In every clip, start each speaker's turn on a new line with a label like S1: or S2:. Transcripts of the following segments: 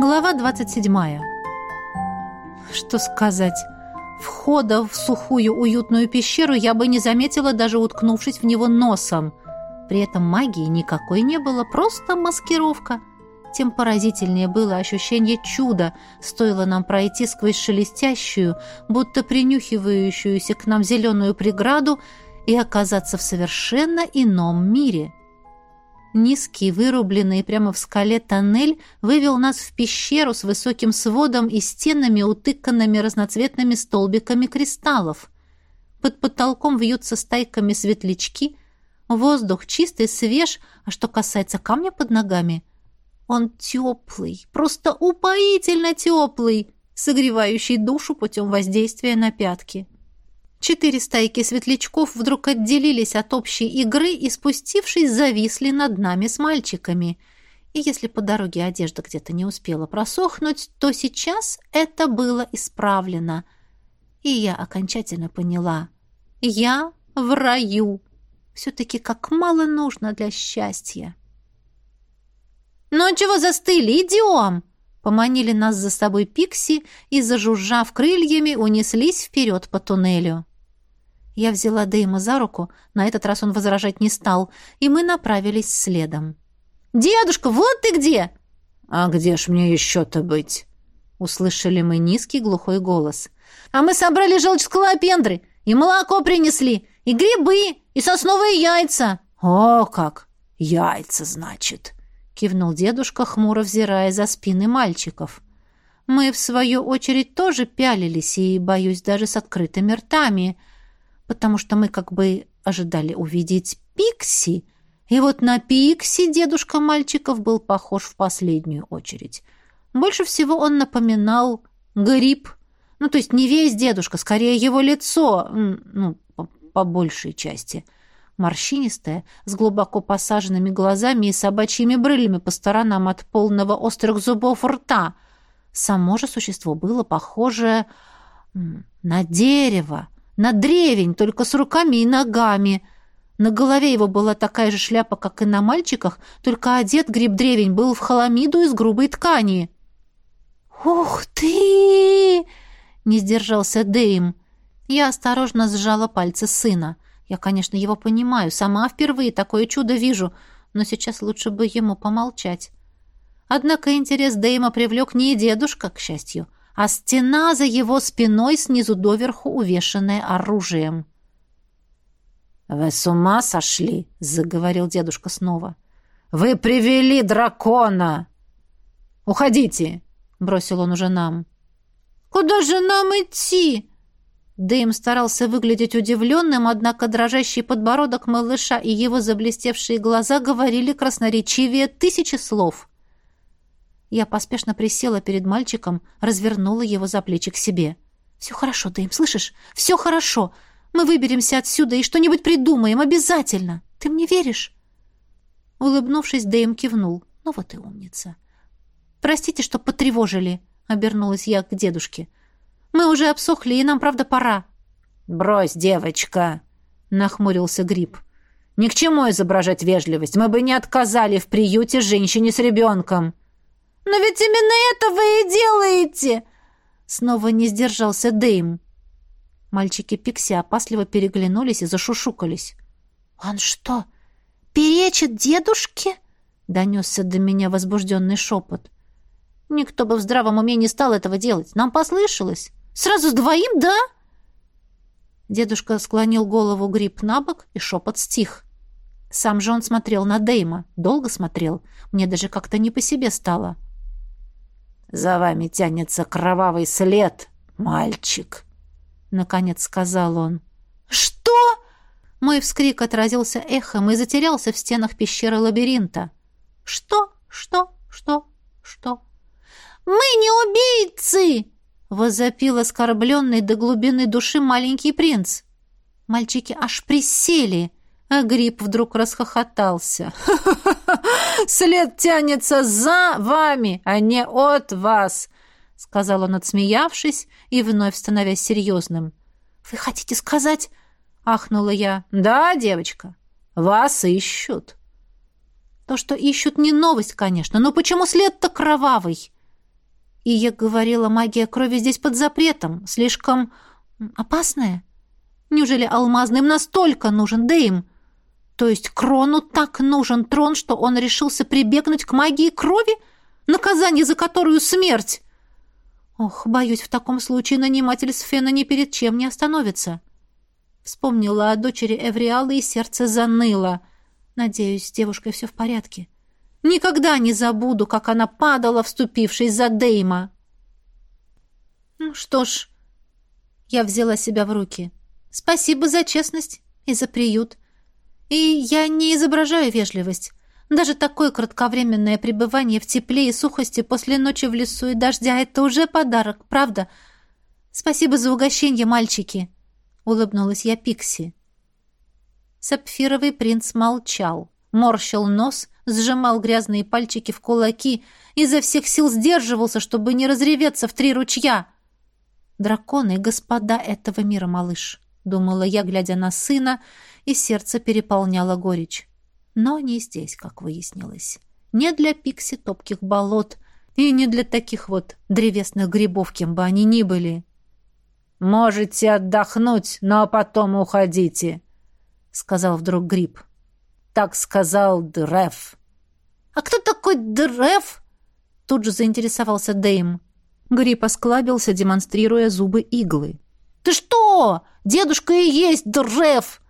S1: Глава 27. Что сказать? Входа в сухую уютную пещеру я бы не заметила, даже уткнувшись в него носом. При этом магии никакой не было, просто маскировка. Тем поразительнее было ощущение чуда, стоило нам пройти сквозь шелестящую, будто принюхивающуюся к нам зеленую преграду и оказаться в совершенно ином мире. Низкий, вырубленный прямо в скале тоннель вывел нас в пещеру с высоким сводом и стенами, утыканными разноцветными столбиками кристаллов. Под потолком вьются стайками светлячки, воздух чистый, свеж, а что касается камня под ногами, он теплый, просто упоительно теплый, согревающий душу путем воздействия на пятки. Четыре стайки светлячков вдруг отделились от общей игры и, спустившись, зависли над нами с мальчиками. И если по дороге одежда где-то не успела просохнуть, то сейчас это было исправлено. И я окончательно поняла. Я в раю. Все-таки как мало нужно для счастья. «Ну чего застыли? Идем!» Поманили нас за собой Пикси и, зажужжав крыльями, унеслись вперед по туннелю. Я взяла Дэйма за руку, на этот раз он возражать не стал, и мы направились следом. «Дедушка, вот ты где!»
S2: «А где ж мне еще-то быть?» Услышали мы низкий глухой голос.
S1: «А мы собрали желчь скалопендры, и молоко принесли, и грибы, и сосновые яйца!»
S2: «О, как! Яйца, значит!» кивнул дедушка, хмуро взирая за спины мальчиков. Мы, в свою очередь, тоже пялились и, боюсь, даже с открытыми ртами — потому что мы как бы ожидали увидеть Пикси, и вот на Пикси дедушка мальчиков был похож в последнюю очередь. Больше всего он напоминал гриб. Ну, то есть не весь дедушка, скорее его лицо, ну, по, по большей части. Морщинистое, с глубоко посаженными глазами и собачьими брылями по сторонам от полного острых зубов рта. Само же существо было похоже на дерево, на древень, только с руками и ногами. На голове его была такая же шляпа, как и на мальчиках, только одет гриб-древень был в холомиду из грубой ткани. «Ух ты!» — не сдержался Дэйм. Я осторожно сжала пальцы сына. Я, конечно, его понимаю, сама впервые такое чудо вижу, но сейчас лучше бы ему помолчать. Однако интерес Дэйма привлек не дедушка, к счастью, — а стена за его спиной снизу доверху увешанная оружием. «Вы с ума сошли?» — заговорил дедушка снова. «Вы привели дракона!» «Уходите!» — бросил он уже нам.
S1: «Куда же нам идти?» Дэйм старался выглядеть удивленным, однако дрожащий подбородок малыша и его заблестевшие глаза говорили красноречивее тысячи слов. Я поспешно присела перед мальчиком, развернула его за плечи к себе. «Все хорошо, Дэйм, слышишь? Все хорошо. Мы выберемся отсюда и что-нибудь придумаем, обязательно. Ты мне веришь?» Улыбнувшись, Дэйм кивнул. «Ну вот и умница». «Простите, что потревожили», — обернулась я к дедушке. «Мы уже обсохли, и нам, правда, пора».
S2: «Брось, девочка», — нахмурился Гриб. «Ни к чему изображать вежливость. Мы бы не отказали в приюте женщине с ребенком».
S1: «Но ведь именно это вы и делаете!» Снова не сдержался Дэйм. Мальчики Пикси опасливо переглянулись и зашушукались. «Он что, перечит дедушке?» — донесся до меня возбужденный шепот. «Никто бы в здравом уме не стал этого делать. Нам послышалось. Сразу с двоим, да?» Дедушка склонил голову гриб на бок, и шепот стих. Сам же он смотрел на Дейма, долго смотрел. Мне даже как-то не по себе стало.
S2: — «За вами тянется кровавый след, мальчик», — наконец сказал он.
S1: «Что?» Мой вскрик отразился эхом и затерялся в стенах пещеры лабиринта. «Что? Что? Что? Что?» «Мы не убийцы!» — возопил оскорбленный до глубины души маленький принц. Мальчики аж присели — а гриб вдруг расхохотался.
S2: След тянется за вами, а не от вас!» — сказал он, отсмеявшись и вновь становясь серьезным.
S1: «Вы хотите сказать...» — ахнула я.
S2: «Да, девочка, вас ищут».
S1: То, что ищут, не новость, конечно, но почему след-то кровавый? И я говорила, магия крови здесь под запретом, слишком опасная. Неужели алмазным настолько нужен Дэйм? То есть Крону так нужен трон, что он решился прибегнуть к магии крови, наказание за которую смерть? Ох, боюсь, в таком случае наниматель Сфена ни перед чем не остановится. Вспомнила о дочери Эвриалы, и сердце заныло. Надеюсь, с девушкой все в порядке. Никогда не забуду, как она падала, вступившись за Дейма. Ну что ж, я взяла себя в руки. Спасибо за честность и за приют. И я не изображаю вежливость. Даже такое кратковременное пребывание в тепле и сухости после ночи в лесу и дождя — это уже подарок, правда? Спасибо за угощение, мальчики!» — улыбнулась я Пикси. Сапфировый принц молчал, морщил нос, сжимал грязные пальчики в кулаки, изо всех сил сдерживался, чтобы не разреветься в три ручья. «Драконы — господа этого мира, малыш», — думала я, глядя на сына, и сердце переполняло горечь. Но не здесь, как выяснилось. Не для пикси топких болот и не для таких вот древесных грибов, кем бы они ни были.
S2: «Можете отдохнуть, но потом уходите», — сказал вдруг гриб. «Так сказал Дреф».
S1: «А кто такой Дреф?» Тут же заинтересовался Дэйм.
S2: Гриб осклабился, демонстрируя зубы иглы.
S1: «Ты что? Дедушка и есть Дреф!»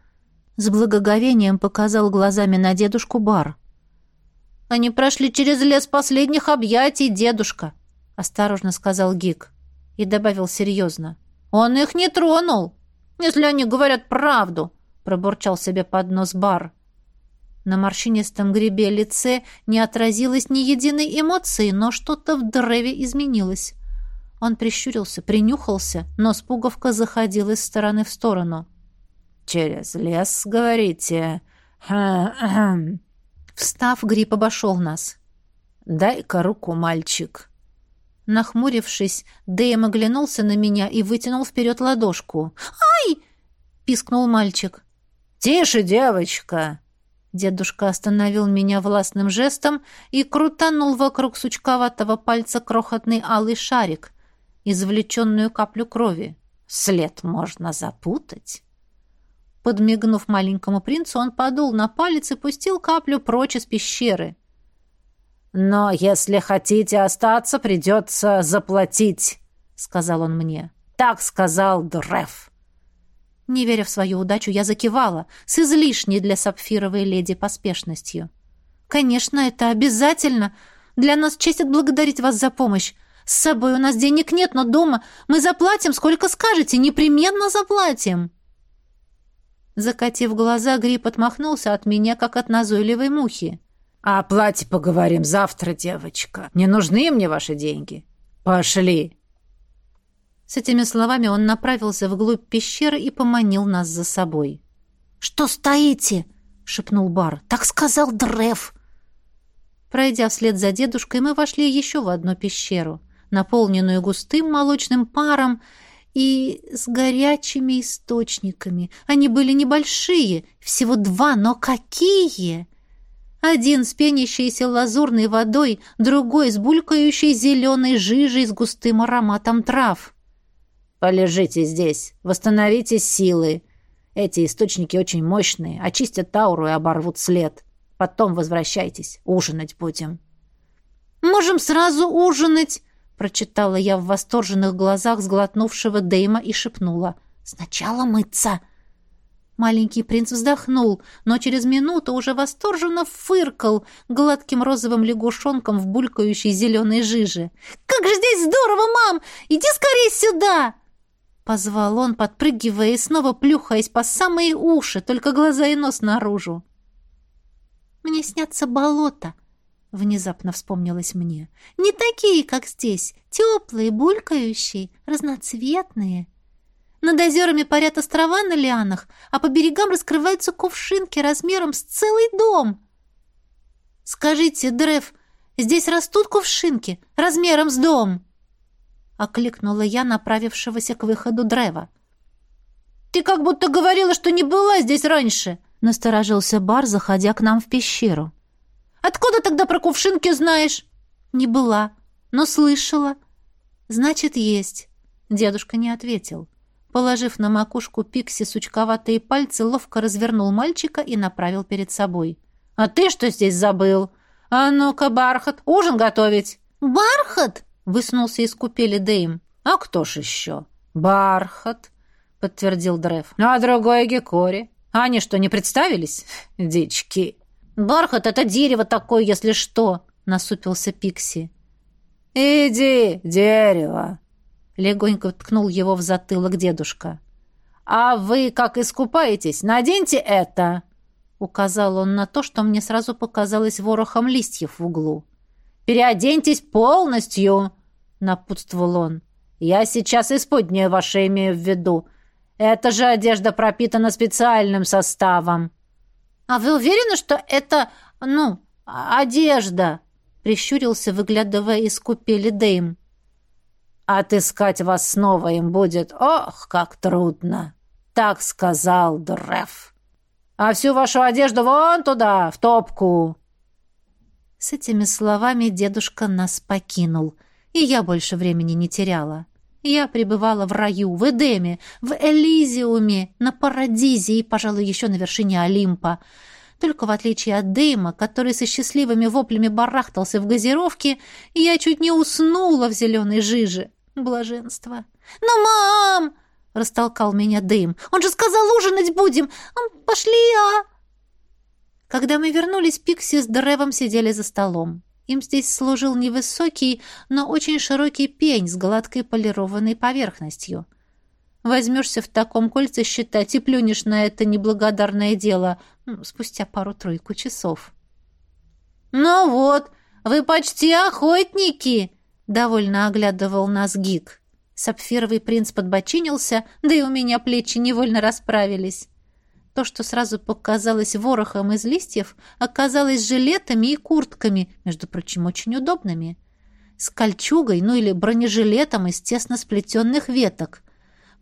S2: С благоговением показал глазами на дедушку Бар.
S1: «Они прошли через лес последних объятий, дедушка», — осторожно сказал Гик. И добавил серьезно. «Он их не тронул, если они говорят правду», — пробурчал себе под нос Бар. На морщинистом гребе лице не отразилось ни единой эмоции, но что-то в древе изменилось. Он прищурился, принюхался, но с пуговка заходил из стороны в сторону.
S2: — «Через лес, говорите?»
S1: Встав, Гриб обошел нас.
S2: «Дай-ка руку, мальчик».
S1: Нахмурившись, Дэйм оглянулся на меня и вытянул вперед ладошку. «Ай!» — пискнул мальчик.
S2: «Тише, девочка!»
S1: Дедушка остановил меня властным жестом и крутанул вокруг сучковатого пальца крохотный алый шарик, извлеченную каплю крови. След можно запутать. Подмигнув маленькому принцу, он подул на палец и пустил каплю прочь из пещеры.
S2: «Но если хотите остаться, придется заплатить», — сказал он мне. «Так сказал Дреф».
S1: Не веря в свою удачу, я закивала, с излишней для сапфировой леди поспешностью. «Конечно, это обязательно. Для нас честь отблагодарить вас за помощь. С собой у нас денег нет, но дома мы заплатим, сколько скажете, непременно заплатим». Закатив глаза, Гриб отмахнулся от меня, как от назойливой мухи.
S2: «О плате поговорим завтра, девочка. Не нужны мне ваши деньги. Пошли!»
S1: С этими словами он направился вглубь пещеры и поманил нас за собой.
S3: «Что стоите?» — шепнул Бар. «Так сказал Древ!»
S1: Пройдя вслед за дедушкой, мы вошли еще в одну пещеру, наполненную густым молочным паром и с горячими источниками. Они были небольшие, всего два, но какие! Один с пенящейся лазурной водой, другой с булькающей зеленой жижей с густым ароматом трав.
S2: «Полежите здесь, восстановите силы. Эти источники очень мощные, очистят тауру и оборвут след. Потом возвращайтесь, ужинать будем».
S1: «Можем сразу ужинать!» Прочитала я в восторженных глазах сглотнувшего Дейма и шепнула. «Сначала мыться!» Маленький принц вздохнул, но через минуту уже восторженно фыркал гладким розовым лягушонком в булькающей зеленой жиже. «Как же здесь здорово, мам! Иди скорее сюда!» Позвал он, подпрыгивая и снова плюхаясь по самые уши, только глаза и нос наружу. «Мне снятся болота», Внезапно вспомнилось мне. «Не такие, как здесь. Теплые, булькающие, разноцветные. Над озерами парят острова на лианах, а по берегам раскрываются кувшинки размером с целый дом. Скажите, Древ, здесь растут кувшинки размером с дом?» Окликнула я направившегося к выходу Древа. «Ты как будто говорила, что не была здесь раньше!» Насторожился Бар, заходя к нам в пещеру. Откуда тогда про кувшинки знаешь? Не была, но слышала. «Значит, есть». Дедушка не ответил. Положив на макушку Пикси сучковатые пальцы, ловко развернул мальчика и направил перед собой. «А ты что здесь забыл? А ну-ка, Бархат, ужин готовить!»
S2: «Бархат?»
S1: — высунулся из купели Дэйм. «А кто ж еще?» «Бархат», — подтвердил Древ. «А другой Гекори. Они что, не представились? Дички!»
S2: «Бархат — это дерево такое, если что!» — насупился Пикси.
S1: «Иди, дерево!» — легонько ткнул его в затылок дедушка. «А вы, как искупаетесь, наденьте это!» — указал он на то, что мне сразу показалось ворохом листьев в углу. «Переоденьтесь полностью!» — напутствовал он. «Я сейчас исподнее ваше имею в виду. Эта же одежда пропитана специальным составом».
S2: «А вы уверены, что это, ну, одежда?» — прищурился, выглядывая из купели Дэйм.
S1: «Отыскать вас снова им будет, ох, как трудно!» — так сказал Дреф. «А всю вашу одежду вон туда, в топку!» С этими словами дедушка нас покинул, и я больше времени не теряла. Я пребывала в раю, в Эдеме, в Элизиуме, на Парадизе и, пожалуй, еще на вершине Олимпа. Только в отличие от Дейма, который со счастливыми воплями барахтался в газировке, я чуть не уснула в зеленой жиже. Блаженство.
S2: «Ну, мам!» — растолкал меня Дэйм. «Он же сказал, ужинать будем! Пошли, а!»
S1: Когда мы вернулись, Пикси с Древом сидели за столом. Им здесь служил невысокий, но очень широкий пень с гладкой полированной поверхностью. Возьмешься в таком кольце считать и плюнешь на это неблагодарное дело ну, спустя пару-тройку часов.
S2: «Ну вот, вы почти охотники!» — довольно оглядывал нас Гик.
S1: Сапфировый принц подбочинился, да и у меня плечи невольно расправились. То, что сразу показалось ворохом из листьев, оказалось жилетами и куртками, между прочим, очень удобными. С кольчугой, ну или бронежилетом из тесно сплетенных веток.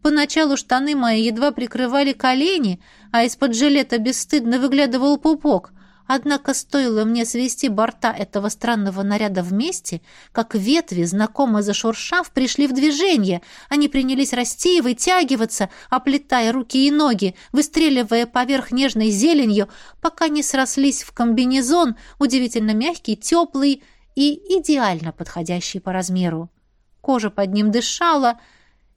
S1: Поначалу штаны мои едва прикрывали колени, а из-под жилета бесстыдно выглядывал пупок, Однако стоило мне свести борта этого странного наряда вместе, как ветви, знакомо зашуршав, пришли в движение. Они принялись расти и вытягиваться, оплетая руки и ноги, выстреливая поверх нежной зеленью, пока не срослись в комбинезон, удивительно мягкий, теплый и идеально подходящий по размеру. Кожа под ним дышала —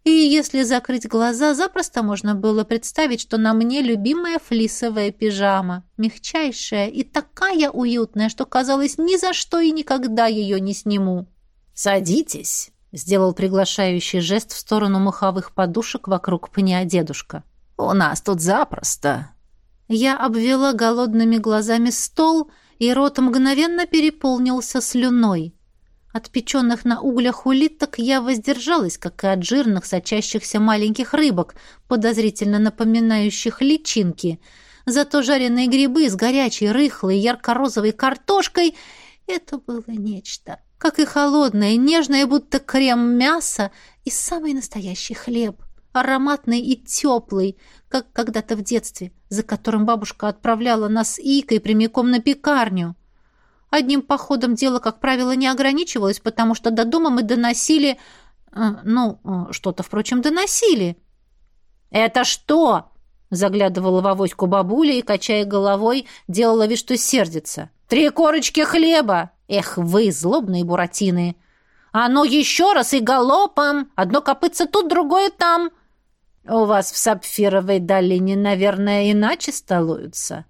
S1: и если закрыть глаза, запросто можно было представить, что на мне любимая флисовая пижама, мягчайшая и такая уютная, что казалось, ни за что и никогда ее не сниму. «Садитесь», — сделал приглашающий жест в сторону маховых подушек вокруг пня дедушка. «У нас тут запросто». Я обвела голодными глазами стол, и рот мгновенно переполнился слюной. От печеных на углях улиток я воздержалась, как и от жирных, сочащихся маленьких рыбок, подозрительно напоминающих личинки. Зато жареные грибы с горячей, рыхлой, ярко-розовой картошкой — это было нечто. Как и холодное, нежное, будто крем мясо и самый настоящий хлеб. Ароматный и теплый, как когда-то в детстве, за которым бабушка отправляла нас Икой прямиком на пекарню. Одним походом дело, как правило, не ограничивалось, потому что до дома мы доносили... Э, ну, э, что-то, впрочем, доносили. «Это что?» — заглядывала в авоську бабуля и, качая головой, делала вид, что сердится. «Три корочки хлеба! Эх вы, злобные буратины! А ну еще раз и галопом! Одно копытце тут, другое там!» «У вас в Сапфировой долине, наверное, иначе столуются?»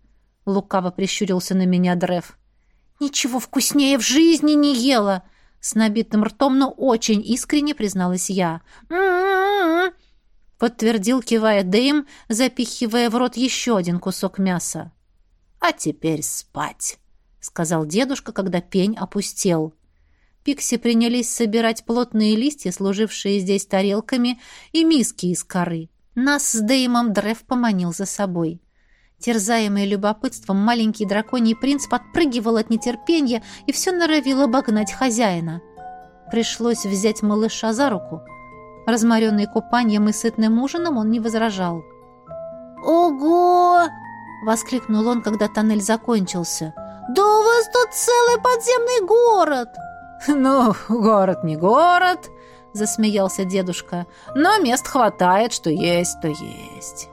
S1: Лукаво прищурился на меня Древ. «Ничего вкуснее в жизни не ела!» С набитым ртом, но очень искренне призналась я. Подтвердил, кивая Дэйм, запихивая в рот еще один кусок мяса. «А теперь спать!» — сказал дедушка, когда пень опустел. Пикси принялись собирать плотные листья, служившие здесь тарелками, и миски из коры. Нас с Дэймом Древ поманил за собой. Терзаемый любопытством, маленький драконий принц подпрыгивал от нетерпения и все норовил обогнать хозяина. Пришлось взять малыша за руку. Разморенный купанием и сытным ужином он не возражал.
S2: «Ого!»
S1: — воскликнул он, когда тоннель закончился.
S2: «Да у вас тут целый подземный город!»
S1: «Ну, город не город», — засмеялся дедушка, «но мест хватает, что есть, то есть».